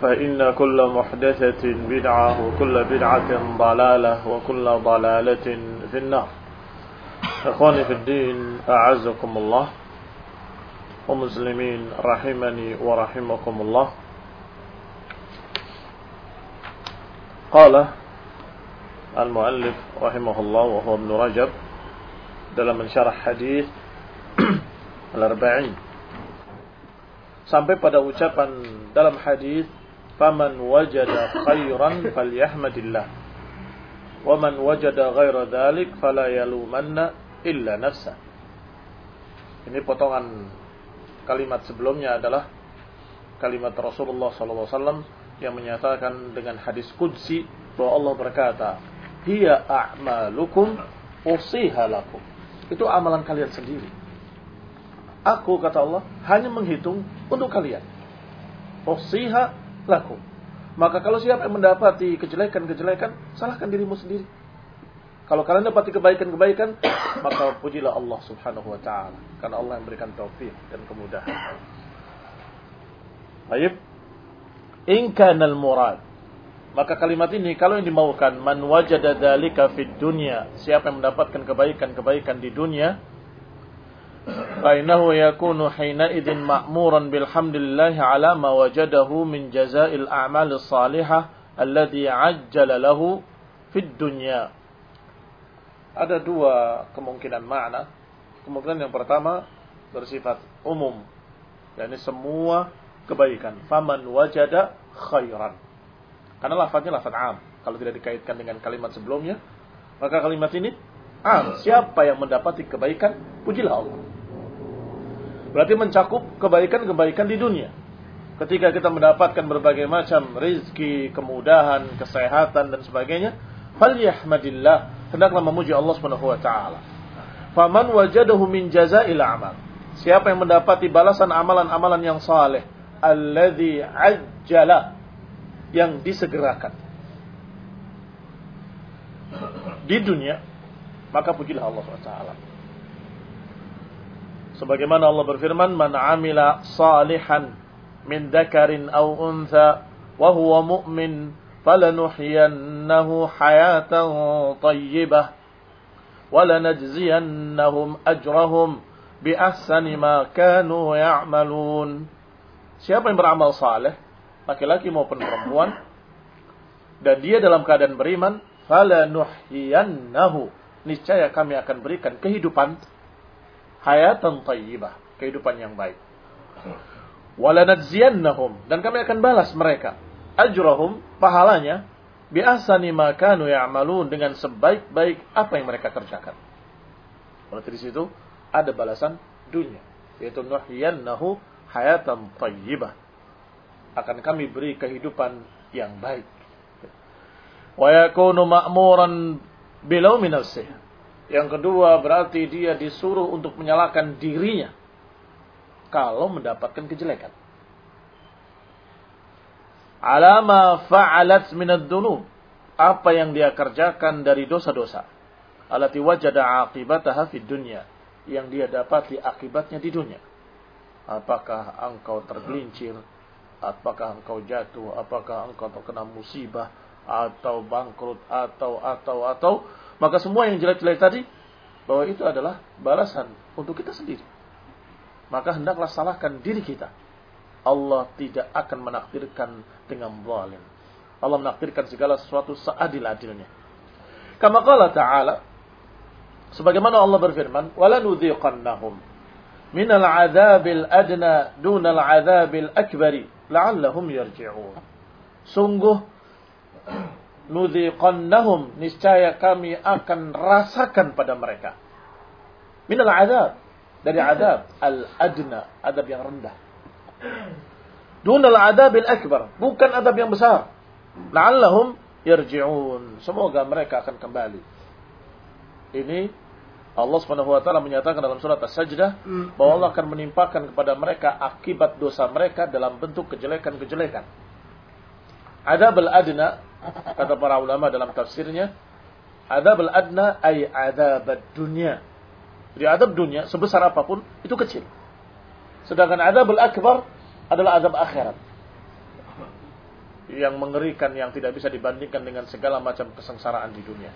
فإن كل محدثة بدعة وكل بدعة ضلالة وكل ضلالة في النار. إخواني في الدين أعزكم الله ومسلمين رحمني ورحمكم الله. قال المؤلف رحمه الله وهو ابن رجب dalam mensyarah hadis al-arba'in sampai pada ucapan dalam hadis faman wajada khairan falyahmadillah wa man wajada ghaira dhalik fala yalumanna illa nafsa ini potongan kalimat sebelumnya adalah kalimat Rasulullah SAW yang menyatakan dengan hadis kudsi bahwa Allah berkata hiya a'malukum usiha lakum. Itu amalan kalian sendiri. Aku kata Allah hanya menghitung untuk kalian. Usiha lakum maka kalau siapa yang mendapati kejelekan-kejelekan salahkan dirimu sendiri. Kalau kalian dapati kebaikan-kebaikan maka pujilah Allah Subhanahu wa taala. Karena Allah yang berikan taufik dan kemudahan. Baik. In kana murad. Maka kalimat ini kalau yang dimaukan man wajada dzalika fid dunya, siapa yang mendapatkan kebaikan-kebaikan di dunia, innahu yakunu hina idzin ma'muran bilhamdillah ala ma wajadahu min jazaa'il a'mal salihah alladhi 'ajjala lahu fid dunya. Ada dua kemungkinan makna. Kemungkinan yang pertama bersifat umum, yakni semua kebaikan. Faman wajada khairan karena lafadznya lafadz am. Kalau tidak dikaitkan dengan kalimat sebelumnya, maka kalimat ini am. Siapa yang mendapati kebaikan, pujilah Allah. Berarti mencakup kebaikan-kebaikan di dunia. Ketika kita mendapatkan berbagai macam rizki, kemudahan, kesehatan dan sebagainya, falyahmadillah, hendaklah memuji Allah Subhanahu wa taala. Faman wajadahu min jazail amal. Siapa yang mendapati balasan amalan-amalan yang saleh, alladzi ajjala yang disegerakan di dunia maka pujilah Allah SWT sebagaimana Allah berfirman man amila salihan min dzakarin aw untha wa huwa mu'min falanuhyiyannahu hayatan tayyibah wa lanajziyannahum ajrahum bi ahsani ma kanu ya'malun. Siapa yang beramal saleh laki-laki maupun perempuan dan dia dalam keadaan beriman fala nuhyiyannahu niscaya kami akan berikan kehidupan hayatan thayyibah kehidupan yang baik wala najziyannahum dan kami akan balas mereka ajrahum pahalanya bi ahsani ma kanu ya'malun dengan sebaik-baik apa yang mereka kerjakan. Berarti di situ ada balasan dunia yaitu nuhyiyannahu hayatan thayyibah. Akan kami beri kehidupan yang baik. Wa yakunu ma'muran bilau nafsih. Yang kedua berarti dia disuruh untuk menyalahkan dirinya kalau mendapatkan kejelekan. Alama fa'alat minad dunub. Apa yang dia kerjakan dari dosa-dosa. Alati wajada aqibataha fid dunya. Yang dia dapati akibatnya di dunia. Apakah engkau tergelincir? Apakah engkau jatuh? Apakah engkau terkena musibah? Atau bangkrut? Atau, atau, atau. Maka semua yang jelek-jelek tadi. Bahwa itu adalah balasan untuk kita sendiri. Maka hendaklah salahkan diri kita Allah tidak akan menakdirkan dengan zalim. Allah menakdirkan segala sesuatu seadil-adilnya. Kama qala ta'ala sebagaimana Allah berfirman, "Wala nudhiqannahum minal 'adzabil adna dunal 'adzabil akbari la'allahum yarji'un." Sungguh nudhiqannahum niscaya kami akan rasakan pada mereka minal 'adzab dari adab al-adna, adab yang rendah Dunal adabil akbar. Bukan adab yang besar. La'allahum yarji'un. Semoga mereka akan kembali. Ini Allah Subhanahu wa taala menyatakan dalam surat As-Sajdah bahwa Allah akan menimpakan kepada mereka akibat dosa mereka dalam bentuk kejelekan-kejelekan. Adab al-adna kata para ulama dalam tafsirnya, adab al-adna ay adab dunia. Jadi adab dunia sebesar apa pun itu kecil. Sedangkan adabul akbar adalah adab akhirat. Yang mengerikan yang tidak bisa dibandingkan dengan segala macam kesengsaraan di dunia.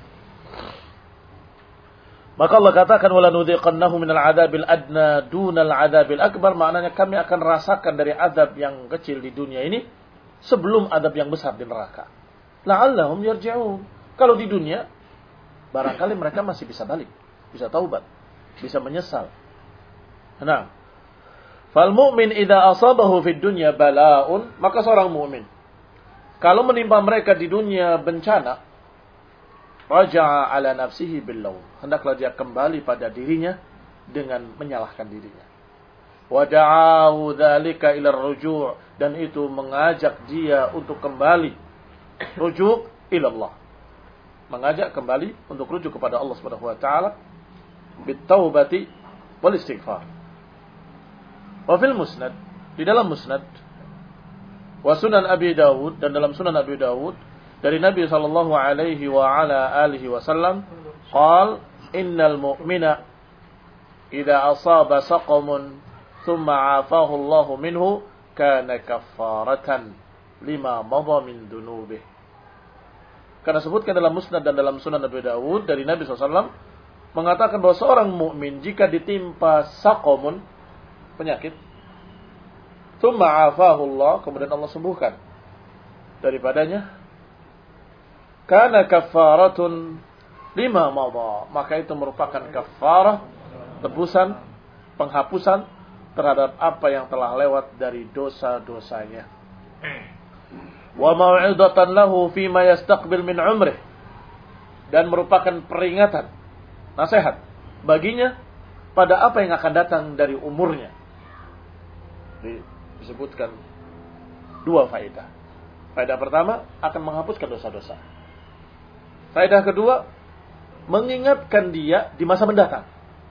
Maka Allah katakan wala nudhiqannahu minal adabil adna dunal adabil akbar maknanya kami akan rasakan dari adab yang kecil di dunia ini sebelum adab yang besar di neraka. La'allahum yarji'un. Kalau di dunia barangkali mereka masih bisa balik, bisa taubat, bisa menyesal. Nah, Fal mu'min idza asabahu fid dunya bala'un, maka seorang mukmin kalau menimpa mereka di dunia bencana, raja'a ala nafsihi billau. Hendaklah dia kembali pada dirinya dengan menyalahkan dirinya. Wada'ahu dzalika ila ruju' dan itu mengajak dia untuk kembali rujuk ila Allah. Mengajak kembali untuk rujuk kepada Allah Subhanahu wa taala wal istighfar. Wa fil musnad, di dalam musnad wa sunan Abi Dawud dan dalam sunan Abi Dawud dari Nabi sallallahu alaihi wa ala alihi wasallam qal innal mu'mina idza asaba saqamun thumma afahu Allah minhu kana kaffaratan lima madha min dunubih karena sebutkan dalam musnad dan dalam sunan Nabi Dawud dari Nabi SAW mengatakan bahwa seorang mukmin jika ditimpa sakomun penyakit. Tsumma Allah, kemudian Allah sembuhkan daripadanya. Karena kafaratun lima madha, maka itu merupakan kafarah tebusan, penghapusan terhadap apa yang telah lewat dari dosa-dosanya. Wa mau'izatan lahu fima yastaqbil min umrih dan merupakan peringatan, nasihat baginya pada apa yang akan datang dari umurnya disebutkan dua faedah. Faedah pertama akan menghapuskan dosa-dosa. Faedah kedua mengingatkan dia di masa mendatang.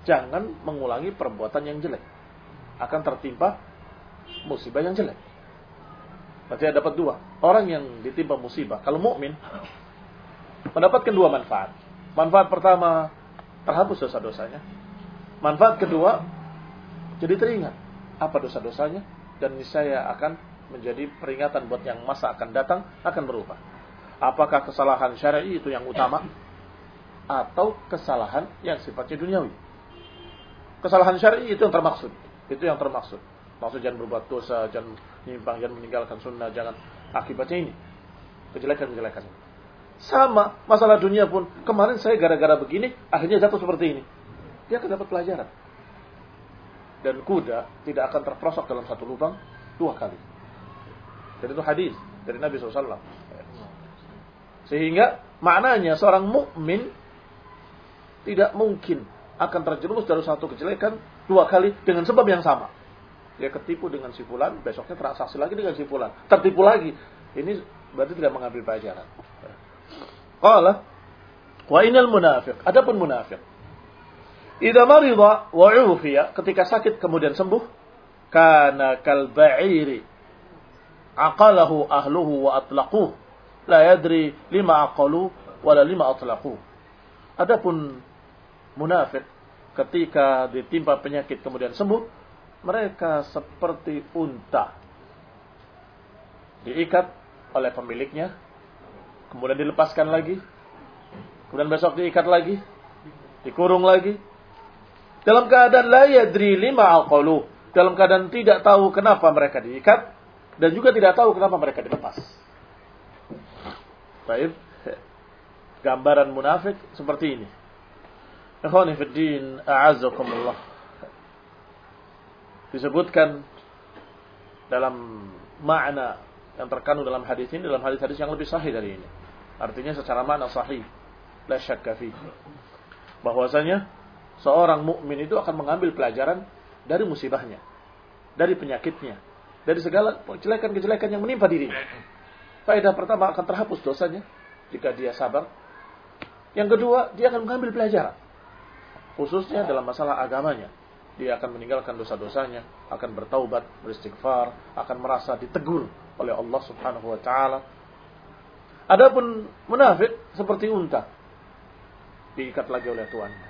Jangan mengulangi perbuatan yang jelek. Akan tertimpa musibah yang jelek. Berarti dapat dua. Orang yang ditimpa musibah, kalau mukmin mendapatkan dua manfaat. Manfaat pertama terhapus dosa-dosanya. Manfaat kedua jadi teringat apa dosa-dosanya dan niscaya akan menjadi peringatan buat yang masa akan datang akan berubah. Apakah kesalahan syar'i itu yang utama atau kesalahan yang sifatnya duniawi? Kesalahan syar'i itu yang termaksud. Itu yang termaksud. Maksud jangan berbuat dosa, jangan menyimpang, jangan meninggalkan sunnah, jangan akibatnya ini. Kejelekan-kejelekan. Sama masalah dunia pun. Kemarin saya gara-gara begini, akhirnya jatuh seperti ini. Dia akan dapat pelajaran dan kuda tidak akan terprosok dalam satu lubang dua kali. Jadi itu hadis dari Nabi SAW. Sehingga maknanya seorang mukmin tidak mungkin akan terjerumus dalam satu kejelekan dua kali dengan sebab yang sama. Dia ketipu dengan si fulan, besoknya transaksi lagi dengan si fulan, tertipu lagi. Ini berarti tidak mengambil pelajaran. Qala wa inal munafiq. Adapun munafik. Idza marida wa ufiya, ketika sakit kemudian sembuh, kana kal ba'iri aqalahu ahluhu wa atlaquh la yadri lima aqalu wala lima atlaqu. Adapun munafik ketika ditimpa penyakit kemudian sembuh, mereka seperti unta. Diikat oleh pemiliknya, kemudian dilepaskan lagi, kemudian besok diikat lagi, dikurung lagi. Dalam keadaan la yadri lima aqalu, dalam keadaan tidak tahu kenapa mereka diikat dan juga tidak tahu kenapa mereka dilepas. Baik. Gambaran munafik seperti ini. Ikhwani fi din, a'azzakumullah. Disebutkan dalam makna yang terkandung dalam hadis ini dalam hadis-hadis yang lebih sahih dari ini. Artinya secara makna sahih. La syakka. Bahwasanya seorang mukmin itu akan mengambil pelajaran dari musibahnya, dari penyakitnya, dari segala kejelekan-kejelekan yang menimpa dirinya. Faedah pertama akan terhapus dosanya jika dia sabar. Yang kedua, dia akan mengambil pelajaran khususnya dalam masalah agamanya. Dia akan meninggalkan dosa-dosanya, akan bertaubat, beristighfar, akan merasa ditegur oleh Allah Subhanahu wa taala. Adapun munafik seperti unta diikat lagi oleh tuannya.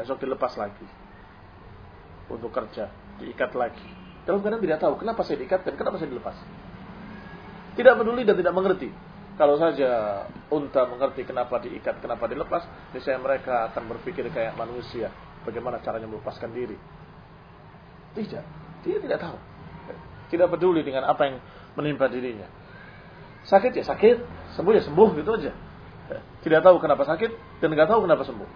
Besok dilepas lagi untuk kerja, diikat lagi. Dalam keadaan tidak tahu kenapa saya diikat dan kenapa saya dilepas. Tidak peduli dan tidak mengerti kalau saja unta mengerti kenapa diikat, kenapa dilepas, niscaya mereka akan berpikir kayak manusia. Bagaimana caranya melepaskan diri. Tidak. Dia tidak tahu. Tidak peduli dengan apa yang menimpa dirinya. Sakit ya sakit, sembuh ya sembuh, gitu aja. Tidak tahu kenapa sakit dan tidak tahu kenapa sembuh.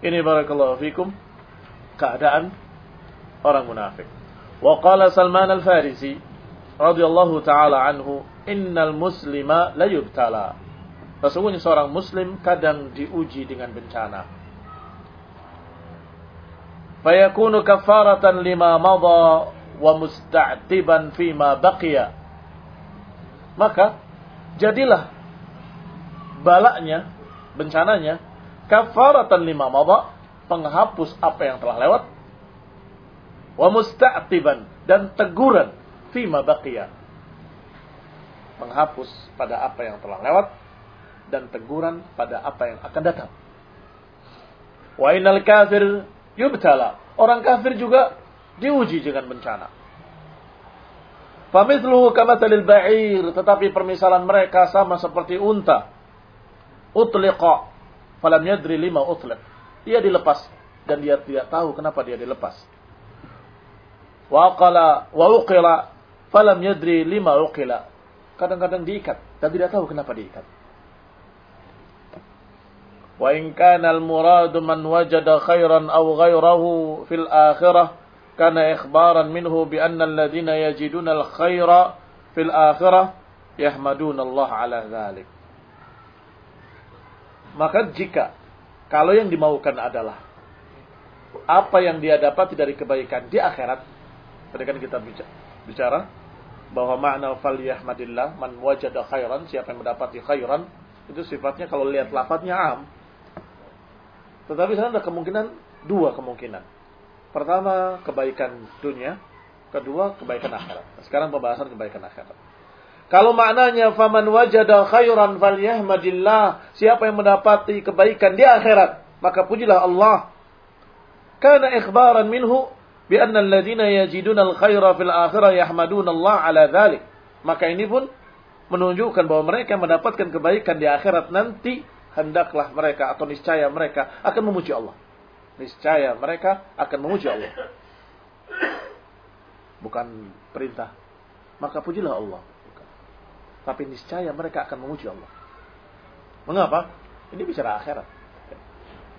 Ini barakallahu fikum keadaan orang munafik. Wa qala Salman al-Farisi radhiyallahu taala anhu innal muslima la yubtala. Sesungguhnya seorang muslim kadang diuji dengan bencana. Fayakunu kafaratan lima madha wa musta'tiban fima baqiya. Maka jadilah balaknya, bencananya kafaratan lima madha, penghapus apa yang telah lewat wa musta'tiban dan teguran fima baqiya menghapus pada apa yang telah lewat dan teguran pada apa yang akan datang. Wa inal kafir yubtala. Orang kafir juga diuji dengan bencana. Famithluhu kamathalil ba'ir, tetapi permisalan mereka sama seperti unta. Utliqa falam yadri lima utliq. Dia dilepas dan dia tidak tahu kenapa dia dilepas. Wa qala wa uqila falam yadri lima uqila kadang-kadang diikat dan tidak tahu kenapa diikat. Wa in kana al-muradu man wajada khairan aw ghayrahu fil akhirah kana ikhbaran minhu bi anna alladhina yajiduna al-khaira fil akhirah yahmaduna Allah ala dhalik. Maka jika kalau yang dimaukan adalah apa yang dia dapat dari kebaikan di akhirat, tadi kan kita bicara bahwa makna falyahmadillah man wajada khairan siapa yang mendapati khairan itu sifatnya kalau lihat lafadznya am. Tetapi sana ada kemungkinan dua kemungkinan. Pertama kebaikan dunia kedua kebaikan akhirat. Sekarang pembahasan kebaikan akhirat. Kalau maknanya faman wajada khairan falyahmadillah siapa yang mendapati kebaikan di akhirat maka pujilah Allah. Karena ikhbaran minhu bi anna alladziina yajiduna al-khaira fil akhirah yahmaduna Allah ala dzalik. Maka ini pun menunjukkan bahwa mereka mendapatkan kebaikan di akhirat nanti hendaklah mereka atau niscaya mereka akan memuji Allah. Niscaya mereka akan memuji Allah. Bukan perintah. Maka pujilah Allah. Bukan. Tapi niscaya mereka akan memuji Allah. Mengapa? Ini bicara akhirat.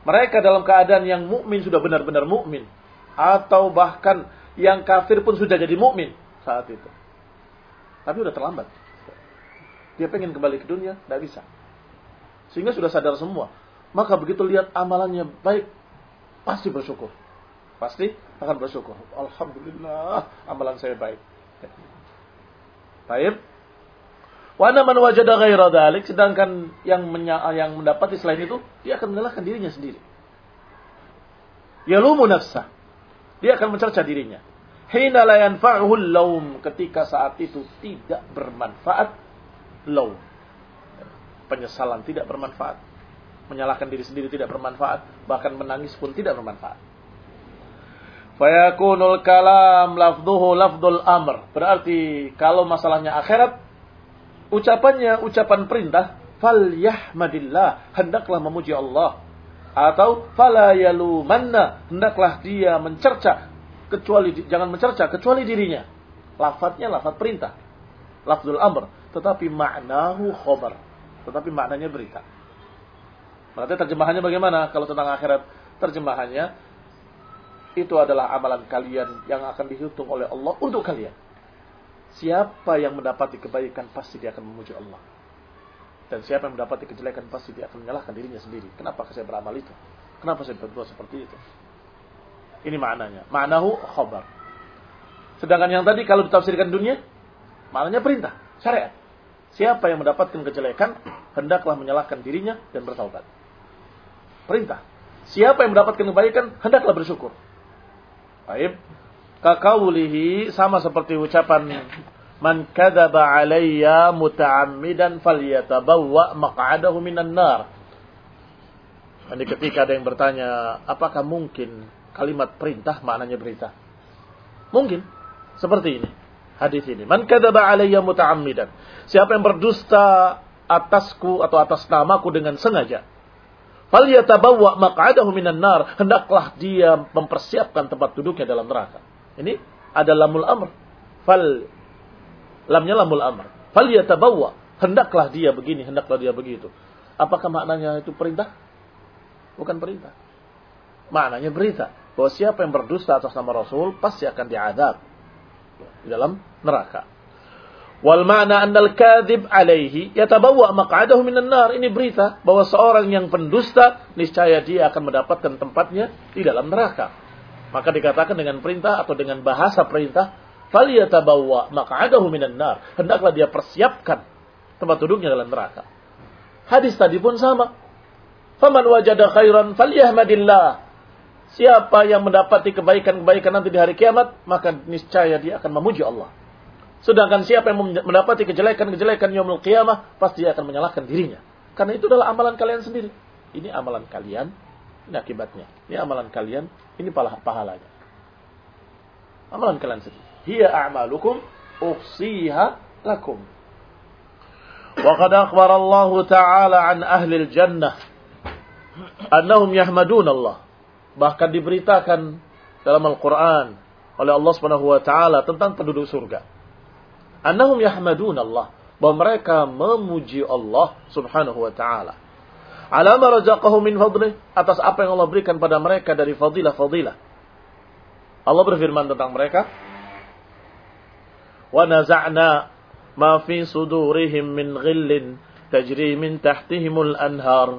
Mereka dalam keadaan yang mukmin sudah benar-benar mukmin atau bahkan yang kafir pun sudah jadi mukmin saat itu. Tapi udah terlambat. Dia pengen kembali ke dunia, tidak bisa. Sehingga sudah sadar semua. Maka begitu lihat amalannya baik, pasti bersyukur. Pasti akan bersyukur. Alhamdulillah, amalan saya baik. Baik. Wa man wajada ghaira dhalik, sedangkan yang yang mendapati selain itu, dia akan menyalahkan dirinya sendiri. Yalumu nafsah. Dia akan mencerca dirinya. Hina la yanfa'uhu laum ketika saat itu tidak bermanfaat laum. Penyesalan tidak bermanfaat. Menyalahkan diri sendiri tidak bermanfaat, bahkan menangis pun tidak bermanfaat. Fayakunul kalam lafduhu lafdul amr. Berarti kalau masalahnya akhirat, ucapannya ucapan perintah, fal yahmadillah, hendaklah memuji Allah. Atau fala yalumanna, hendaklah dia mencerca kecuali jangan mencerca kecuali dirinya. Lafadznya lafadz perintah. Lafzul amr, tetapi maknahu khobar. Tetapi maknanya berita. Berarti terjemahannya bagaimana kalau tentang akhirat? Terjemahannya itu adalah amalan kalian yang akan dihitung oleh Allah untuk kalian. Siapa yang mendapati kebaikan pasti dia akan memuji Allah. Dan siapa yang mendapati kejelekan pasti dia akan menyalahkan dirinya sendiri. Kenapa saya beramal itu? Kenapa saya berbuat seperti itu? Ini maknanya. Maknahu khobar. Sedangkan yang tadi kalau ditafsirkan dunia, maknanya perintah, syariat. Siapa yang mendapatkan kejelekan, hendaklah menyalahkan dirinya dan bertaubat. Perintah. Siapa yang mendapatkan kebaikan, hendaklah bersyukur. Baik. Kakaulihi sama seperti ucapan Man kadaba alayya muta'ammidan falyatabawwa maq'adahu minan nar. Ini ketika ada yang bertanya, apakah mungkin kalimat perintah maknanya berita. Mungkin seperti ini. Hadis ini. Man kadzaba alayya muta'ammidan. Siapa yang berdusta atasku atau atas namaku dengan sengaja. Fal yatabawwa maq'adahu minan nar. Hendaklah dia mempersiapkan tempat duduknya dalam neraka. Ini ada lamul amr. Fal lamnya lamul amr. Fal yatabawwa. Hendaklah dia begini, hendaklah dia begitu. Apakah maknanya itu perintah? Bukan perintah. Maknanya berita bahwa siapa yang berdusta atas nama Rasul pasti akan diadab di dalam neraka. Wal ma'na annal kadhib alaihi yatabawwa maq'adahu minan nar. Ini berita bahwa seorang yang pendusta niscaya dia akan mendapatkan tempatnya di dalam neraka. Maka dikatakan dengan perintah atau dengan bahasa perintah, falyatabawwa maq'adahu minan nar. Hendaklah dia persiapkan tempat duduknya dalam neraka. Hadis tadi pun sama. Faman wajada khairan falyahmadillah. Siapa yang mendapati kebaikan-kebaikan nanti di hari kiamat, maka niscaya dia akan memuji Allah. Sedangkan siapa yang mendapati kejelekan-kejelekan yaumul kiamah, pasti akan menyalahkan dirinya. Karena itu adalah amalan kalian sendiri. Ini amalan kalian, ini akibatnya. Ini amalan kalian, ini pahalanya. Amalan kalian sendiri. Hiya a'malukum uhsiha lakum. Qad akhbara Allah Ta'ala an ahli al-jannah annahum yahmadun Allah bahkan diberitakan dalam Al-Qur'an oleh Allah Subhanahu wa taala tentang penduduk surga. Annahum yahmadun Allah, bahwa mereka memuji Allah Subhanahu wa taala. Ala ma razaqahu min fadlih, atas apa yang Allah berikan pada mereka dari fadilah-fadilah. Allah berfirman tentang mereka, ونزعنا ما في صدورهم من غل تجري من تحتهم الأنهار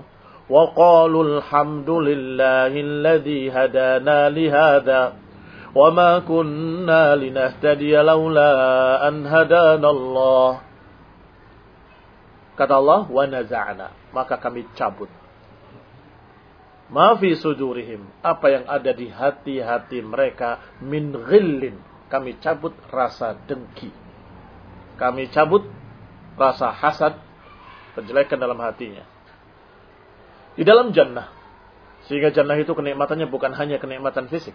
وقالوا الحمد لله الذي هدانا لهذا وما كنا لنهتدي لولا أن هدانا الله kata Allah wanazana maka kami cabut ma fi sudurihim apa yang ada di hati-hati mereka min ghillin kami cabut rasa dengki kami cabut rasa hasad kejelekan dalam hatinya di dalam jannah. Sehingga jannah itu kenikmatannya bukan hanya kenikmatan fisik.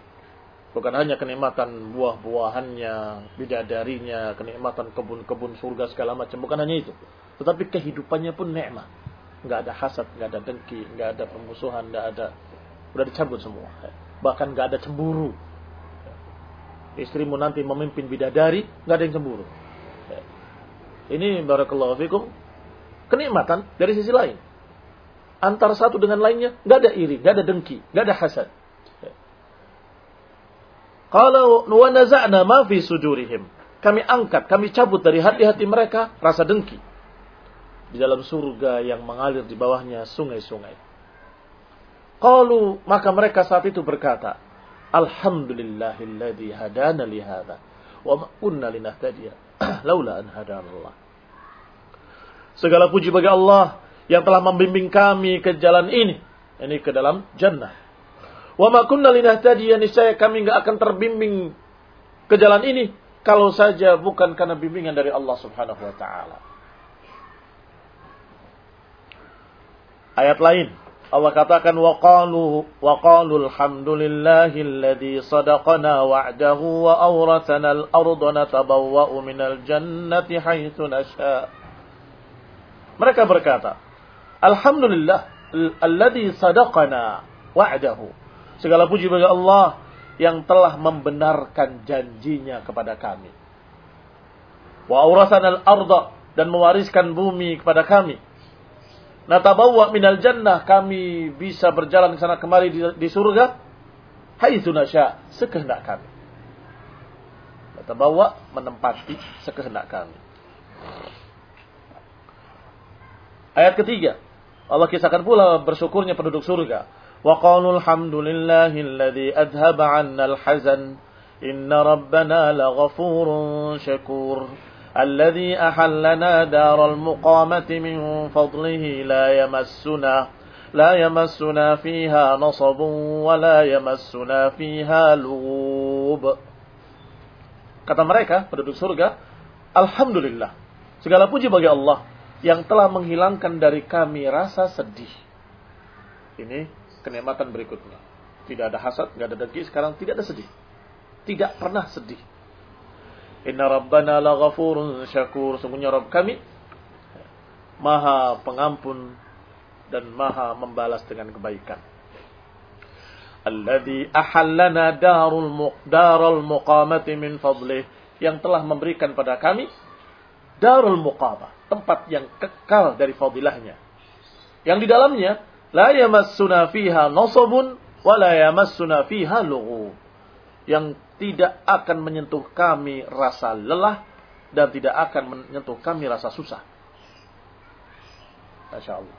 Bukan hanya kenikmatan buah-buahannya, bidadarinya, kenikmatan kebun-kebun surga segala macam. Bukan hanya itu. Tetapi kehidupannya pun nikmat. Nggak ada hasad, nggak ada dengki, nggak ada permusuhan, nggak ada... Udah dicabut semua. Bahkan nggak ada cemburu. Istrimu nanti memimpin bidadari, nggak ada yang cemburu. Ini barakallahu fikum kenikmatan dari sisi lain antara satu dengan lainnya nggak ada iri, nggak ada dengki, nggak ada hasad. Kalau nuwanazana ma fi sudurihim. Kami angkat, kami cabut dari hati-hati mereka rasa dengki. di dalam surga yang mengalir di bawahnya sungai-sungai. Qalu maka mereka saat itu berkata, Alhamdulillahilladzi hadana li hadza wa ma kunna linahtadiya laula an hadanallah. Segala puji bagi Allah yang telah membimbing kami ke jalan ini, ini ke dalam jannah. Wa ma kunna linahtadiya niscaya kami enggak akan terbimbing ke jalan ini kalau saja bukan karena bimbingan dari Allah Subhanahu wa taala. Ayat lain Allah katakan waqalu waqalu alhamdulillahilladzi sadaqana wa'dahu wa awrathana al-ardha natabawwa'u minal jannati haitsu nasha. Mereka berkata, Alhamdulillah alladzi sadaqana wa'dahu. Segala puji bagi Allah yang telah membenarkan janjinya kepada kami. Wa awrathana al-ardha dan mewariskan bumi kepada kami natabawwa minal jannah. Kami bisa berjalan ke sana kemari di, di surga. Haitsu nasya sekehendak kami. Natabawwa menempati sekehendak kami. Ayat ketiga. Allah kisahkan pula bersyukurnya penduduk surga. Wa qalu alhamdulillahilladzi adhaba 'anna al-hazan. Inna rabbana laghafurun syakur الذي أحلنا دار المقامة من فضله لا يمسنا لا يمسنا فيها نصب ولا يمسنا فيها لغوب Kata mereka, penduduk surga, Alhamdulillah, segala puji bagi Allah yang telah menghilangkan dari kami rasa sedih. Ini kenikmatan berikutnya. Tidak ada hasad, tidak ada dengki, sekarang tidak ada sedih. Tidak pernah sedih. Inna rabbana la ghafurun syakur. Sungguhnya Rabb kami maha pengampun dan maha membalas dengan kebaikan. Alladhi ahallana darul darul muqamati min fadlih yang telah memberikan pada kami darul muqamah, tempat yang kekal dari fadilahnya. Yang di dalamnya la yamassuna fiha nasabun wa la yamassuna fiha lughub. Yang tidak akan menyentuh kami rasa lelah dan tidak akan menyentuh kami rasa susah. Masya Allah.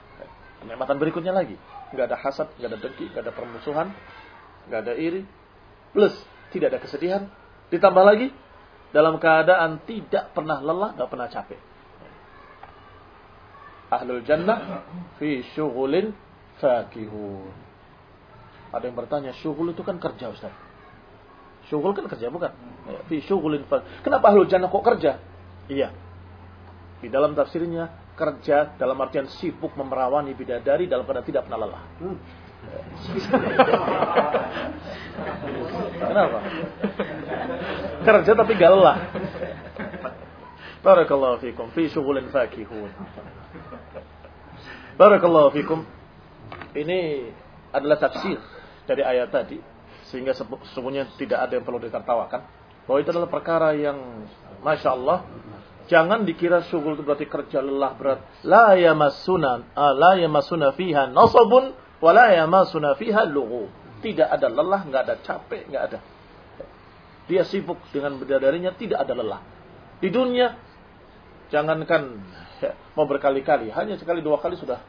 Kenikmatan berikutnya lagi. Nggak ada hasad, nggak ada dengki, nggak ada permusuhan, nggak ada iri. Plus, tidak ada kesedihan. Ditambah lagi, dalam keadaan tidak pernah lelah, nggak pernah capek. Ahlul jannah fi syughulin fakihun. Ada yang bertanya, syughul itu kan kerja Ustaz. Syughul kan kerja bukan? Ya, fi syughulin Kenapa ahlul jannah kok kerja? Iya. Di dalam tafsirnya kerja dalam artian sibuk memerawani bidadari dalam keadaan tidak pernah lelah. Hmm. Kenapa? Kerja tapi gak lelah. Barakallahu fikum fi syughulin fakihun. Barakallahu fikum. Ini adalah tafsir dari ayat tadi sehingga sesungguhnya tidak ada yang perlu ditertawakan. Bahwa itu adalah perkara yang Masya Allah. Jangan dikira syughul itu berarti kerja lelah berat. La yamassuna, la yamassuna fiha nasabun, wa la yamassuna fiha lughu. Tidak ada lelah, nggak ada capek, nggak ada. Dia sibuk dengan bidadarinya, tidak ada lelah. Di dunia, jangankan ya, mau berkali-kali, hanya sekali dua kali sudah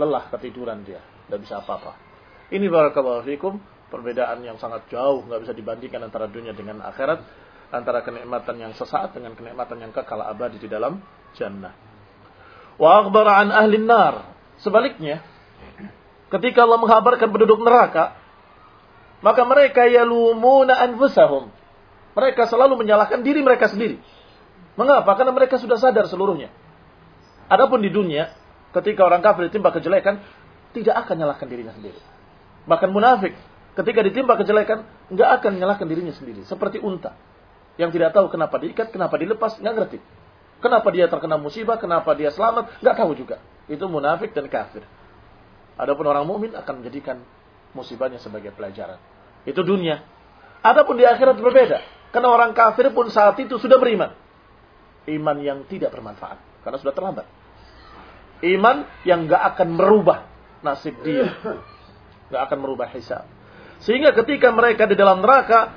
lelah ketiduran dia, tidak bisa apa-apa. Ini barakallahu fikum perbedaan yang sangat jauh, nggak bisa dibandingkan antara dunia dengan akhirat, antara kenikmatan yang sesaat dengan kenikmatan yang kekal abadi di dalam jannah. Wa akhbara an ahli nar. Sebaliknya, ketika Allah menghabarkan penduduk neraka, maka mereka yalumuna anfusahum. Mereka selalu menyalahkan diri mereka sendiri. Mengapa? Karena mereka sudah sadar seluruhnya. Adapun di dunia, ketika orang kafir ditimpa kejelekan, tidak akan menyalahkan dirinya sendiri. Bahkan munafik Ketika ditimpa kejelekan, nggak akan menyalahkan dirinya sendiri. Seperti unta. Yang tidak tahu kenapa diikat, kenapa dilepas, nggak ngerti. Kenapa dia terkena musibah, kenapa dia selamat, nggak tahu juga. Itu munafik dan kafir. Adapun orang mukmin akan menjadikan musibahnya sebagai pelajaran. Itu dunia. Adapun di akhirat berbeda. Karena orang kafir pun saat itu sudah beriman. Iman yang tidak bermanfaat. Karena sudah terlambat. Iman yang nggak akan merubah nasib dia. nggak akan merubah hisab. Sehingga ketika mereka di dalam neraka,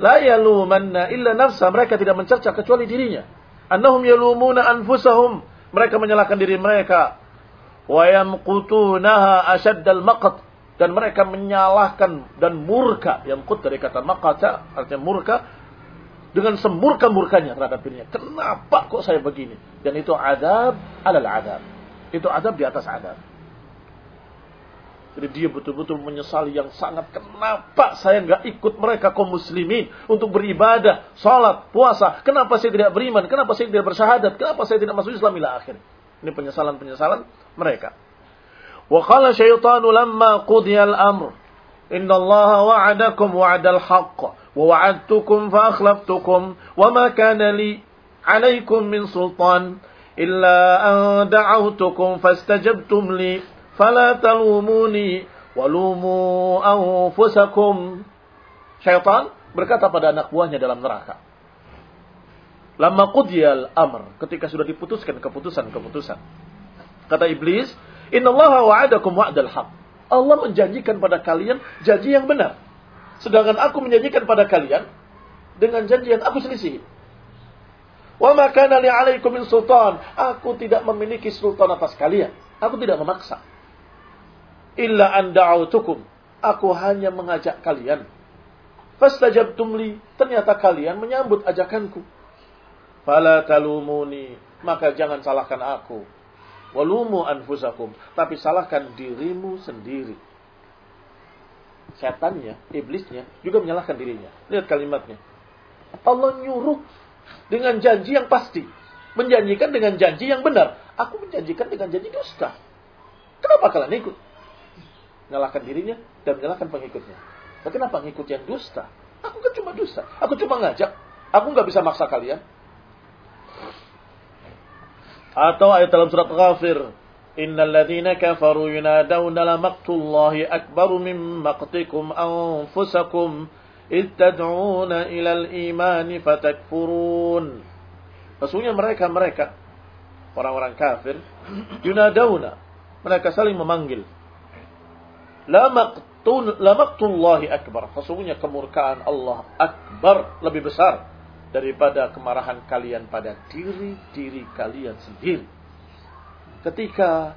la yalumanna illa nafsa, mereka tidak mencerca kecuali dirinya. Annahum yalumuna anfusahum, Mereka menyalahkan diri mereka. Wa yamqutunaha asyaddal maqat dan mereka menyalahkan dan murka yang kut dari kata makata artinya murka dengan semurka-murkanya terhadap dirinya. Kenapa kok saya begini? Dan itu adab alal adab. Itu adab di atas adab. Jadi dia betul-betul menyesali yang sangat kenapa saya nggak ikut mereka kaum muslimin untuk beribadah, salat, puasa. Kenapa saya tidak beriman? Kenapa saya tidak bersyahadat? Kenapa saya tidak masuk Islam ila akhir? Ini penyesalan-penyesalan mereka. Wa qala syaitanu lamma qudiya al-amr. Inna Allah wa'adakum wa'adal haqq. Wa wa'adtukum fa akhlaftukum. Wa ma kana li alaikum min sultan. Illa an da'autukum fastajabtum li. Fala talumuni walumu anfusakum. Syaitan berkata pada anak buahnya dalam neraka. Lama qudiyal amr. Ketika sudah diputuskan keputusan-keputusan. Kata iblis, Inna Allah wa'adakum wa'dal haq. Allah menjanjikan pada kalian janji yang benar. Sedangkan aku menjanjikan pada kalian dengan janji yang aku selisih. Wa ma kana sultan. Aku tidak memiliki sultan atas kalian. Aku tidak memaksa illa an da'autukum. Aku hanya mengajak kalian. Fastajabtum li. Ternyata kalian menyambut ajakanku. Fala talumuni. Maka jangan salahkan aku. Walumu anfusakum. Tapi salahkan dirimu sendiri. Setannya, iblisnya, juga menyalahkan dirinya. Lihat kalimatnya. Allah nyuruh dengan janji yang pasti. Menjanjikan dengan janji yang benar. Aku menjanjikan dengan janji dusta. Kenapa kalian ikut? Menyalahkan dirinya dan menyalahkan pengikutnya. Tapi kenapa ngikut yang dusta? Aku kan cuma dusta. Aku cuma ngajak. Aku nggak bisa maksa kalian. Atau ayat dalam surat Ghafir. Innal ladzina kafaru yunadawna la maqtullahi akbaru min maqtikum anfusakum id tad'una ilal imani fatakfurun. Sesungguhnya mereka mereka orang-orang kafir yunadawna mereka saling memanggil La maqtullahi akbar. Sesungguhnya kemurkaan Allah akbar lebih besar daripada kemarahan kalian pada diri-diri kalian sendiri. Ketika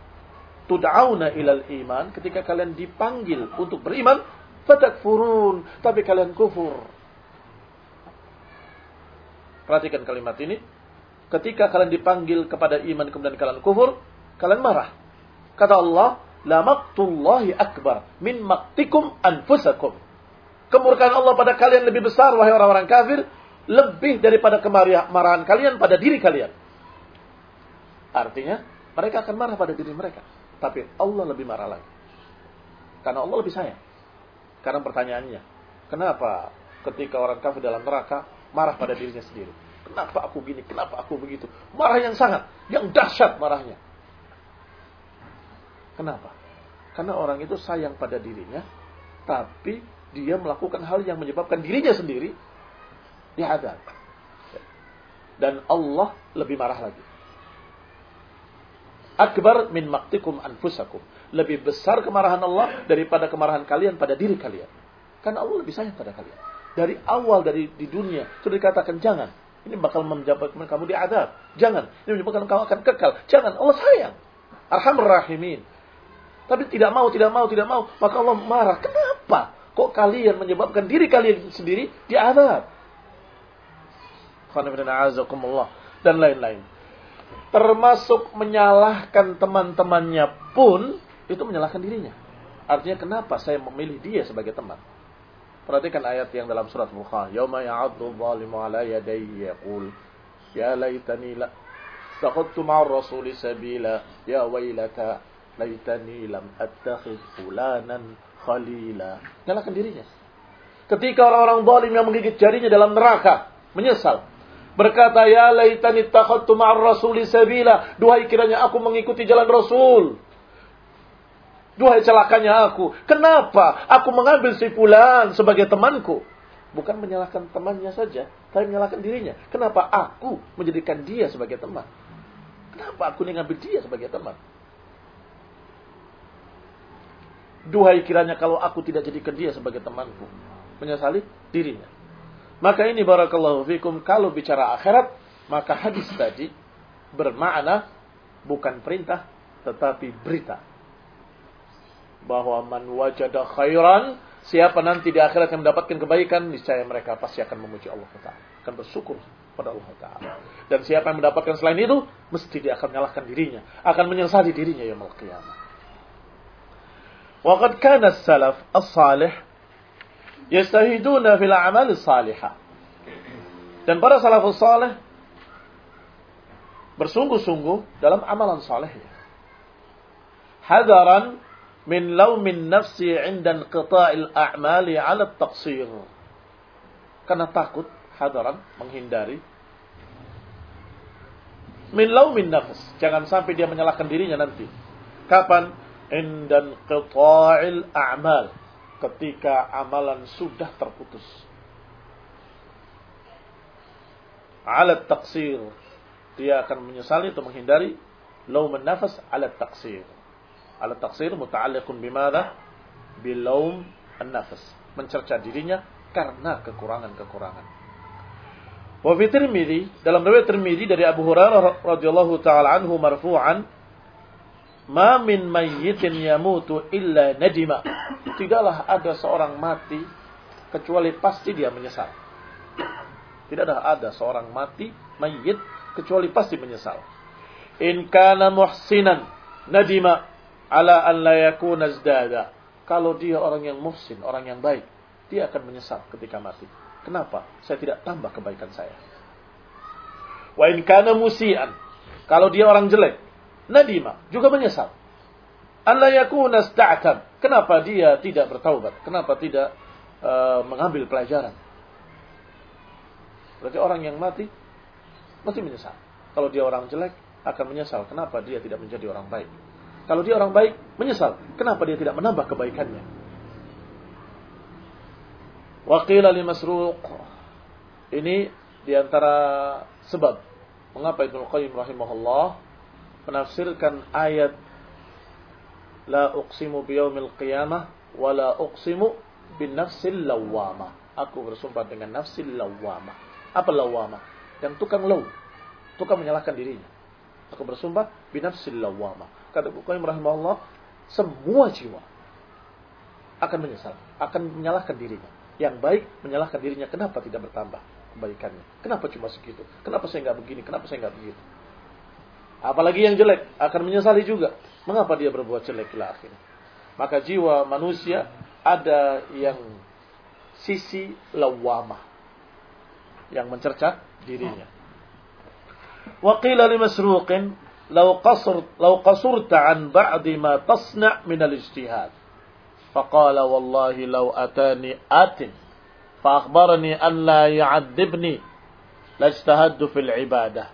tud'auna ilal iman, ketika kalian dipanggil untuk beriman, fatakfurun, tapi kalian kufur. Perhatikan kalimat ini. Ketika kalian dipanggil kepada iman kemudian kalian kufur, kalian marah. Kata Allah, la maqtullahi akbar min maqtikum anfusakum. Kemurkaan Allah pada kalian lebih besar wahai orang-orang kafir lebih daripada kemarahan kalian pada diri kalian. Artinya mereka akan marah pada diri mereka, tapi Allah lebih marah lagi. Karena Allah lebih sayang. Karena pertanyaannya, kenapa ketika orang kafir dalam neraka marah pada dirinya sendiri? Kenapa aku gini? Kenapa aku begitu? Marah yang sangat, yang dahsyat marahnya. Kenapa? Karena orang itu sayang pada dirinya, tapi dia melakukan hal yang menyebabkan dirinya sendiri dihadap. Dan Allah lebih marah lagi. Akbar min maktikum anfusakum. Lebih besar kemarahan Allah daripada kemarahan kalian pada diri kalian. Karena Allah lebih sayang pada kalian. Dari awal dari di dunia sudah dikatakan jangan. Ini bakal menjabak kamu diadab. Jangan. Ini menyebabkan kamu akan kekal. Jangan. Allah sayang. Arhamur rahimin. Tapi tidak mau, tidak mau, tidak mau. Maka Allah marah. Kenapa? Kok kalian menyebabkan diri kalian sendiri diazab? Dan lain-lain. Termasuk menyalahkan teman-temannya pun itu menyalahkan dirinya. Artinya kenapa saya memilih dia sebagai teman? Perhatikan ayat yang dalam surat Mukhah. Yawma ya'addu zalimu ala yadayya yaqul ya laitani la taqattu ma'ar rasuli sabila ya wailata laitani lam attakhid fulanan khalila. Nyalakan dirinya. Ketika orang-orang zalim yang menggigit jarinya dalam neraka, menyesal. Berkata, Ya laitani takhadtu ma'ar rasuli sabila. Duhai kiranya aku mengikuti jalan Rasul. Duhai celakanya aku. Kenapa aku mengambil si fulan sebagai temanku? Bukan menyalahkan temannya saja, tapi menyalahkan dirinya. Kenapa aku menjadikan dia sebagai teman? Kenapa aku mengambil dia sebagai teman? Duhai kiranya kalau aku tidak jadikan dia sebagai temanku. Menyesali dirinya. Maka ini barakallahu fikum. Kalau bicara akhirat. Maka hadis tadi bermakna bukan perintah tetapi berita bahwa man wajada khairan siapa nanti di akhirat yang mendapatkan kebaikan niscaya mereka pasti akan memuji Allah Taala akan bersyukur pada Allah Taala dan siapa yang mendapatkan selain itu mesti dia akan menyalahkan dirinya akan menyesali dirinya yaumul qiyamah وقد كان السلف الصالح يستهدون في الأعمال الصالحة dan para salafus saleh bersungguh-sungguh dalam amalan salehnya. Hadaran min laumin nafsi 'inda inqita'il a'mali 'ala taqsir. Karena takut, hadaran menghindari min laumin nafs. Jangan sampai dia menyalahkan dirinya nanti. Kapan? Indan qita'il a'mal. Ketika amalan sudah terputus. Ala taksir. Dia akan menyesali atau menghindari laum nafas ala taksir. Ala taksir muta'alliqun bimada? Bilaum nafas. Mencerca dirinya karena kekurangan-kekurangan. Wa fi dalam riwayat Tirmidzi dari Abu Hurairah radhiyallahu taala anhu marfu'an Ma min mayyitin yamutu illa nadima. Tidaklah ada seorang mati kecuali pasti dia menyesal. Tidak ada ada seorang mati mayyit kecuali pasti menyesal. In kana muhsinan nadima ala an la yakuna zdada. Kalau dia orang yang muhsin, orang yang baik, dia akan menyesal ketika mati. Kenapa? Saya tidak tambah kebaikan saya. Wa in kana musian. Kalau dia orang jelek, nadima, juga menyesal. Allah yakuna sta'tam. Kenapa dia tidak bertaubat? Kenapa tidak uh, mengambil pelajaran? Berarti orang yang mati mesti menyesal. Kalau dia orang jelek akan menyesal. Kenapa dia tidak menjadi orang baik? Kalau dia orang baik, menyesal. Kenapa dia tidak menambah kebaikannya? Waqila li masruq. Ini di antara sebab mengapa Ibnu Qayyim rahimahullah menafsirkan ayat la uqsimu biyaumil qiyamah wa la uqsimu bin nafsil lawwamah. Aku bersumpah dengan nafsil lawwamah. Apa lawwamah? Yang tukang law, tukang menyalahkan dirinya. Aku bersumpah bin nafsil lawwamah. Kata Bukhari rahimahullah, semua jiwa akan menyesal, akan menyalahkan dirinya. Yang baik menyalahkan dirinya, kenapa tidak bertambah kebaikannya? Kenapa cuma segitu? Kenapa saya nggak begini? Kenapa saya nggak begitu? Apalagi yang jelek akan menyesali juga. Mengapa dia berbuat jelek ila akhirnya? Maka jiwa manusia ada yang sisi lawamah yang mencerca dirinya. Wa qila li masruqin law qasr law qasurta an ba'di ma tasna' min al-ijtihad. Faqala wallahi law atani atin fa akhbarani an la ya'adzibni lajtahadtu fil ibadah.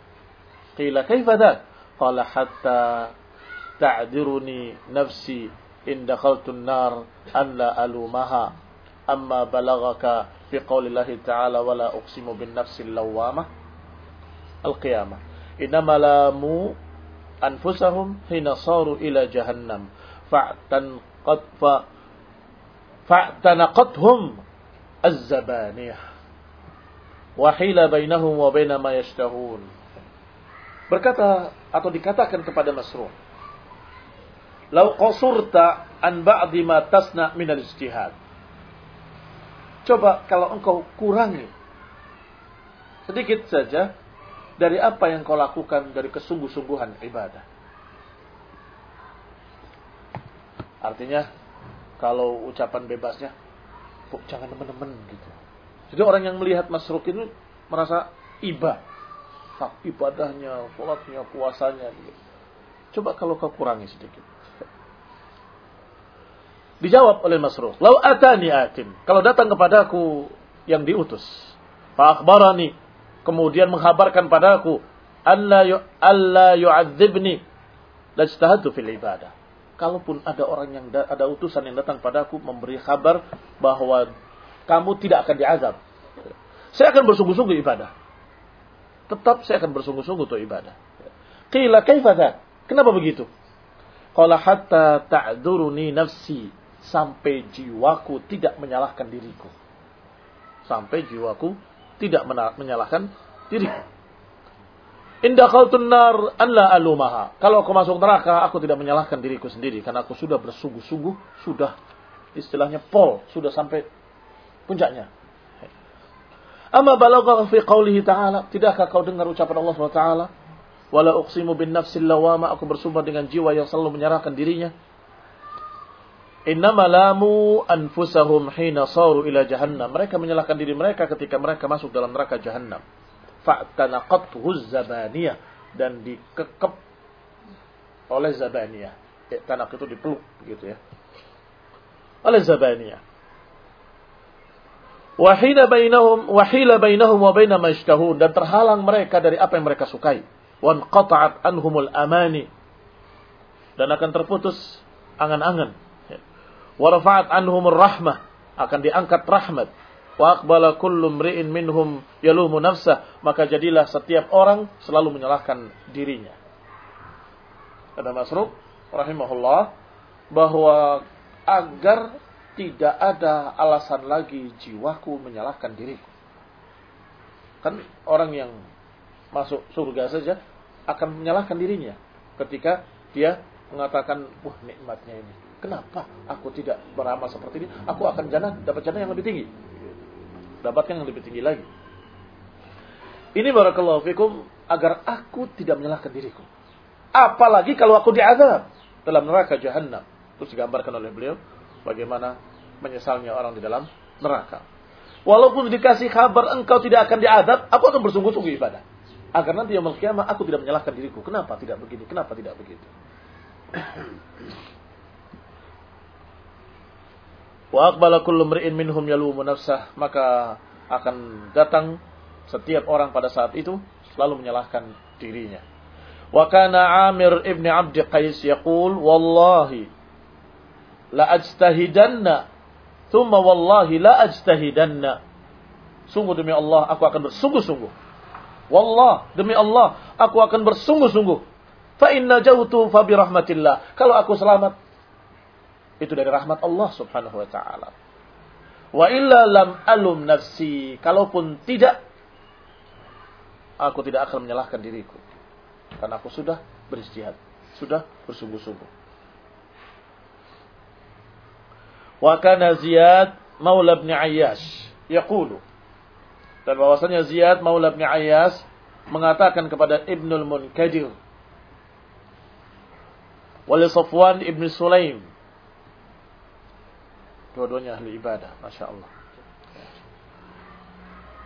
Qila kaifa? قال حتى تعذرني نفسي إن دخلت النار أن لا ألومها. أما بلغك في قول الله تعالى ولا أقسم بالنفس اللوامة القيامة. إنما لاموا أنفسهم حين صاروا إلى جهنم. فاعتنقت فاعتنقتهم الزبانية. وحيل بينهم وبين ما يشتهون. Berkata atau dikatakan kepada Masruh, "Lau qasurta an ba'di ma tasna min al-ijtihad." Coba kalau engkau kurangi sedikit saja dari apa yang kau lakukan dari kesungguh-sungguhan ibadah. Artinya kalau ucapan bebasnya, jangan teman-teman gitu. Jadi orang yang melihat Masruk itu merasa iba, ibadahnya, sholatnya, puasanya. Gitu. Coba kalau kau kurangi sedikit. Dijawab oleh Masruh. Lau atani atin. Kalau datang kepadaku yang diutus. Fa'akbarani. Kemudian menghabarkan padaku. Alla, yu, alla yu'adzibni. Lajtahadu fil ibadah. Kalaupun ada orang yang ada utusan yang datang padaku memberi kabar bahwa kamu tidak akan diazab. Saya akan bersungguh-sungguh ibadah tetap saya akan bersungguh-sungguh untuk ibadah. Qila kaifa Kenapa begitu? Qala hatta ta'duruni nafsi sampai jiwaku tidak menyalahkan diriku. Sampai jiwaku tidak menyalahkan diriku. Indah nar an la alumaha. Kalau aku masuk neraka, aku tidak menyalahkan diriku sendiri karena aku sudah bersungguh-sungguh, sudah istilahnya pol, sudah sampai puncaknya. Amma balagha fi qawlihi ta'ala, tidakkah kau dengar ucapan Allah SWT? Wala uqsimu bin nafsil lawama, aku bersumpah dengan jiwa yang selalu menyerahkan dirinya. Innama lamu anfusahum hina saru ila jahannam. Mereka menyalahkan diri mereka ketika mereka masuk dalam neraka jahannam fa'tanaqathu zabaniyah dan dikekep oleh zabaniyah. Ya, tanak itu dipeluk gitu ya. Oleh zabaniyah. Wahila bainahum wahila bainahum wa baina ma dan terhalang mereka dari apa yang mereka sukai. Wan qata'at anhumul amani dan akan terputus angan-angan. Ya. Wa rafa'at anhumur rahmah akan diangkat rahmat wa aqbala kullu mri'in minhum yalumu nafsah maka jadilah setiap orang selalu menyalahkan dirinya ada Masruk rahimahullah bahwa agar tidak ada alasan lagi jiwaku menyalahkan diriku kan orang yang masuk surga saja akan menyalahkan dirinya ketika dia mengatakan wah nikmatnya ini kenapa aku tidak beramal seperti ini aku akan jannah dapat jannah yang lebih tinggi dapatkan yang lebih tinggi lagi. Ini barakallahu fikum agar aku tidak menyalahkan diriku. Apalagi kalau aku diazab dalam neraka jahanam. Terus digambarkan oleh beliau bagaimana menyesalnya orang di dalam neraka. Walaupun dikasih kabar engkau tidak akan diazab, aku akan bersungguh-sungguh ibadah. Agar nanti yang kiamat aku tidak menyalahkan diriku. Kenapa tidak begini? Kenapa tidak begitu? Wa aqbala kullu mri'in minhum yalumu nafsah, maka akan datang setiap orang pada saat itu selalu menyalahkan dirinya. Wa kana Amir ibn Abd Qais yaqul wallahi la ajtahidanna thumma wallahi la ajtahidanna. Sungguh demi Allah aku akan bersungguh-sungguh. Wallah demi Allah aku akan bersungguh-sungguh. Fa inna jautu fa bi rahmatillah. Kalau aku selamat itu dari rahmat Allah Subhanahu wa taala. Wa illa lam alum nafsi. Kalaupun tidak aku tidak akan menyalahkan diriku. Karena aku sudah beristihad, sudah bersungguh-sungguh. Wa kana Ziyad Maula bin Ayyash yaqulu dan bahwasanya Ziyad Maula bin Ayyash mengatakan kepada Ibnul Munkadir wali Safwan ibn Sulaim Dua-duanya ahli ibadah, Masya Allah.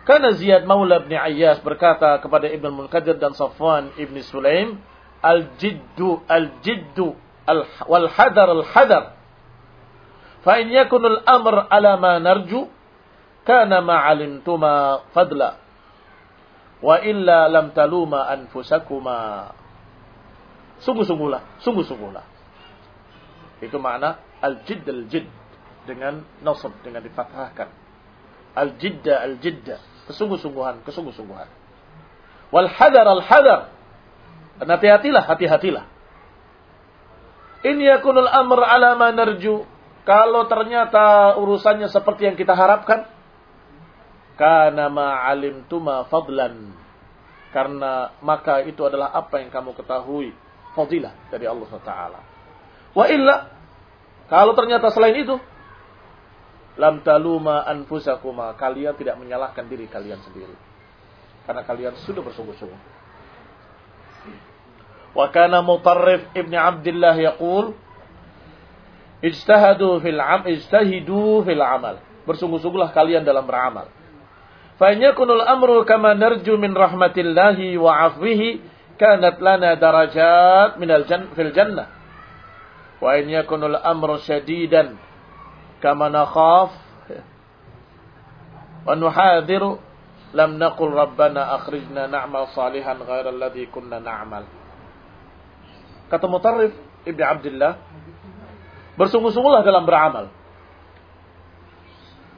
Karena Ziyad Maula bin Ayyas berkata kepada Ibn Munkadir dan Safwan Ibn Sulaim, Al-jiddu, al-jiddu, wal-hadar, al-hadar. Fa in yakunul amr ala ma narju, kana ma alimtuma fadla. Wa illa lam taluma anfusakuma. Sungguh-sungguhlah, sungguh-sungguhlah. Itu makna al-jidd, al-jidd dengan nasab dengan difathahkan. Al-jidda al-jidda, kesungguh-sungguhan, kesungguh-sungguhan. Wal hadar al-hadar. Hati-hatilah, hati-hatilah. In yakunul amr ala ma narju. Kalau ternyata urusannya seperti yang kita harapkan, kana ma alimtuma fadlan. Karena maka itu adalah apa yang kamu ketahui fadilah dari Allah Taala. Wa illa kalau ternyata selain itu lam taluma anfusakuma kalian tidak menyalahkan diri kalian sendiri karena kalian sudah bersungguh-sungguh wa kana mutarrif ibn abdullah yaqul ijtahadu fil am ijtahidu fil amal bersungguh-sungguhlah kalian dalam beramal fa yakunul amru kama narju min rahmatillahi wa afwihi kanat lana darajat minal jan fil jannah wa in yakunul amru shadidan kama nakhaf wa nuhadiru lam naqul rabbana akhrijna na'mal salihan ghairal ladzi kunna na'mal kata Mutarrif Ibnu Abdullah bersungguh-sungguhlah dalam beramal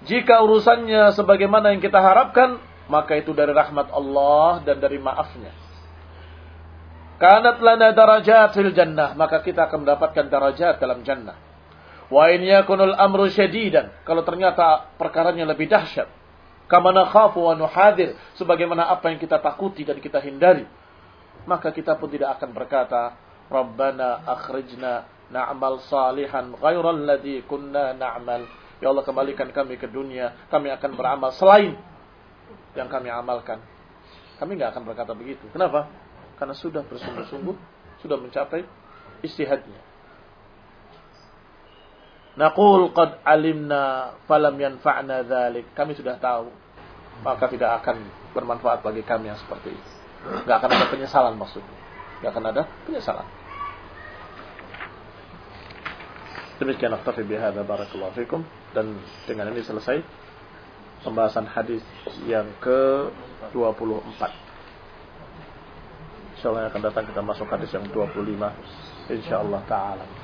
jika urusannya sebagaimana yang kita harapkan maka itu dari rahmat Allah dan dari maafnya kanat lana darajat fil jannah maka kita akan mendapatkan darajat dalam jannah Wa in yakunul amru syadidan. Kalau ternyata perkaranya lebih dahsyat. Kama nakhafu wa nuhadir. Sebagaimana apa yang kita takuti dan kita hindari. maka kita pun tidak akan berkata, Rabbana akhrijna na'mal salihan ghairal ladhi kunna na'mal. Ya Allah kembalikan kami ke dunia, kami akan beramal selain yang kami amalkan. Kami nggak akan berkata begitu. Kenapa? Karena sudah bersungguh-sungguh, sudah mencapai istihadnya. Naqul qad alimna falam yanfa'na dhalik. Kami sudah tahu. Maka tidak akan bermanfaat bagi kami yang seperti itu. Gak akan ada penyesalan maksudnya. Gak akan ada penyesalan. Demikian aktafi bihada barakallahu fikum. Dan dengan ini selesai pembahasan hadis yang ke-24. Insyaallah akan datang kita masuk hadis yang 25 insyaallah taala.